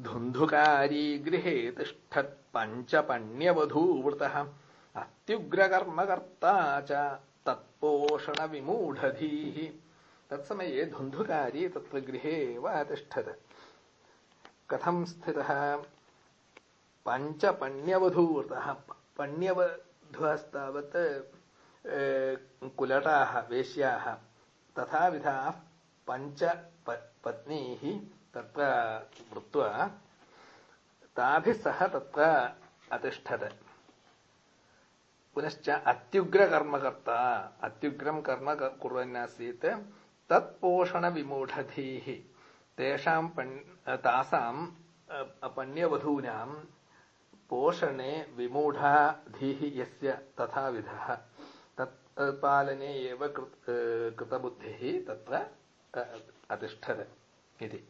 धुन्धुकारी गृहे तिष्ठत् पञ्चपण्यवधूवृतः अत्युग्रकर्मकर्ता च तत्पोषणविमूढधीः तत्समये धुन्धुकारी तत्र गृहे एव तिष्ठत् कथं स्थितः पञ्चपण्यवधूवृतः पण्यवधुस्तावत् कुलटाः वेश्याः तथाविधाः पञ्च पत्नीः तत्र वृत्वा ताभिः सह तत्र पुनश्च अत्युग्रकर्मकर्ता, अत्युग्रं कर्म कुर्वन्नासीत्, तत्पोषणविमूढधीः। तेषां पण् पण्यवधूनां पोषणे विमूढा धीः यस्य तथाविधः। तत्पालने एव कृतबुद्धिः तत्र इति।